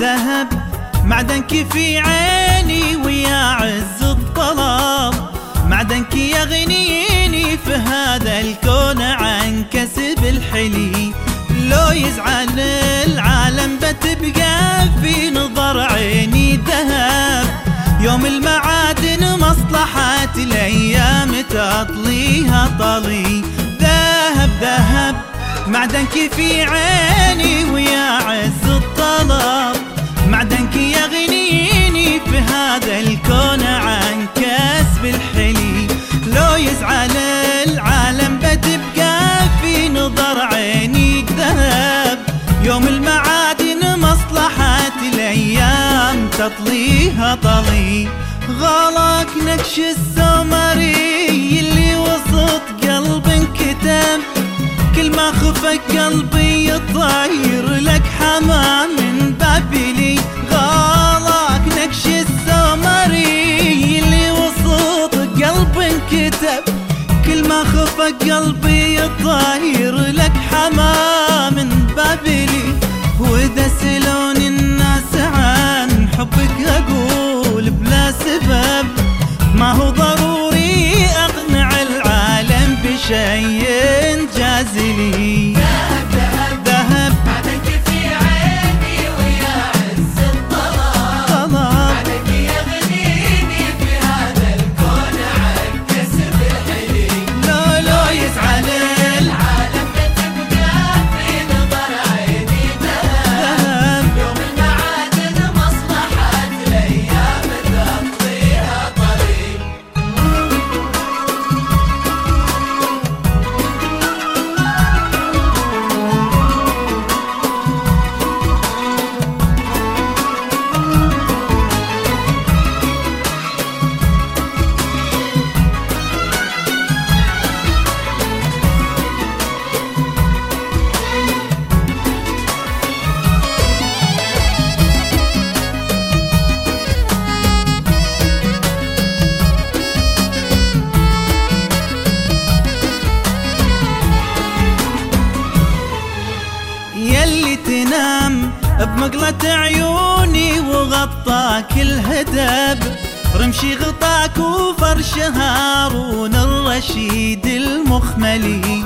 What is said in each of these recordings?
ذهب معدنك في عيني ويا عز الطلب. معدنك يغنيني في هذا الكون عن كسب الحلي. لو يزعل العالم بتبقى في نظر عيني ذهب. يوم المعادن مصلحة الأيام تطليها طلي. ذهب ذهب. معدنك في عيني ويا عز الطلب. يغنيني في هذا الكون عن كسب الحلي. لو يزعل العالم بتبقى في نظر عيني ذهب. يوم المعادن مصلحة الأيام تطليها طلي. غلق نكش السمري اللي وسط قلب انكتم كل ما خفك قلبي يطير. قلبي يطير لك حمام من بابلي بمقلة عيوني وغطاك الهدب رمشي غطاك وفرش هارون الرشيد المخملي.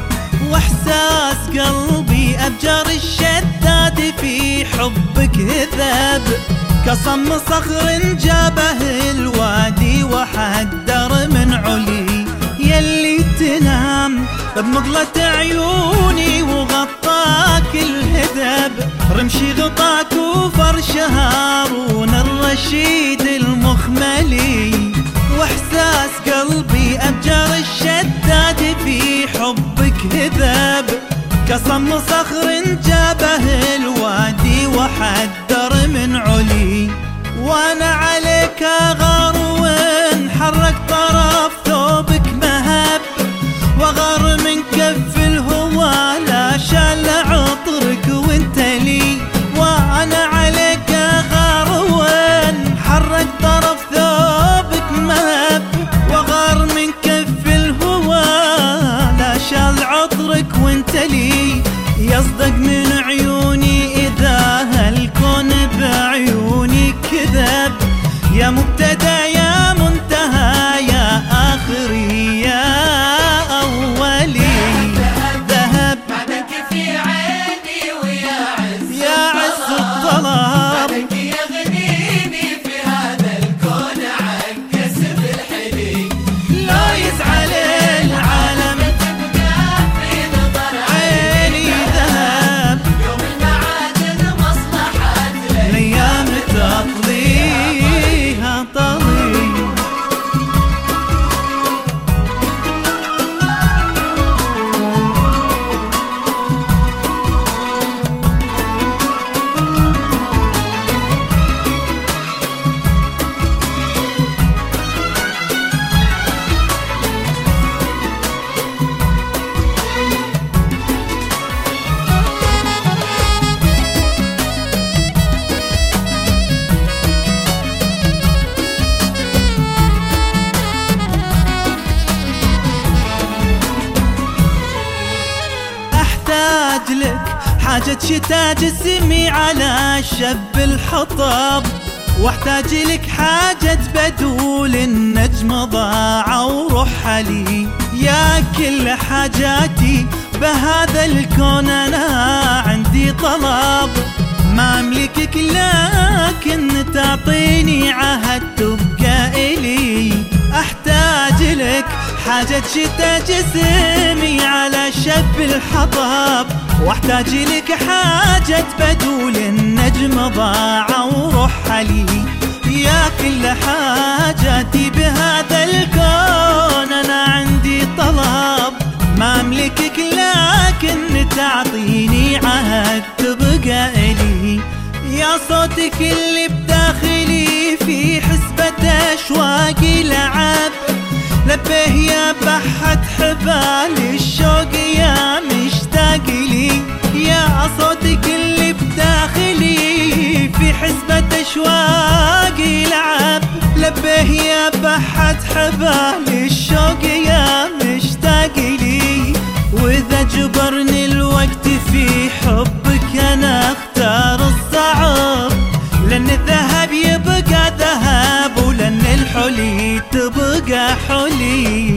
وإحساس قلبي ابجر الشداد في حبك هذب كصم صخر جابه الوادي وحدر من علي. يلي تنام بمقلة الرشيد المخملي وإحساس قلبي أبجر الشداد في حبك هذب كصم صخر جابه الوادي وحدر من علي يا حاجة شتا جسمي على شب الحطب واحتاج لك حاجة بدول النجم ضاع ورحلي يا كل حاجاتي بهذا الكون أنا عندي طلب. ما أملكك لكن تعطيني عهد تبقى إلي. أحتاج لك حاجة شتا جسمي على شب الحطب. واحتاج لك حاجة بدول النجم ضاع ورحلي يا كل حاجاتي بهذا الكون أنا عندي طلب. ما أملكك لكن تعطيني عهد تبقى الي يا صوتك اللي بداخلي في حسبة اشواقي لعب. لبيه يا بحة حبال الشوق يا لي يا صوتك اللي بداخلي في حسبة اشواقي لعب لبيه يا بحة حبال الشوق يا مشتاق لي. وإذا جبرني الوقت في حبك أنا أختار الصعب. لأن الذهب يبقى ذهب ولأن الحلي تبقى حلي.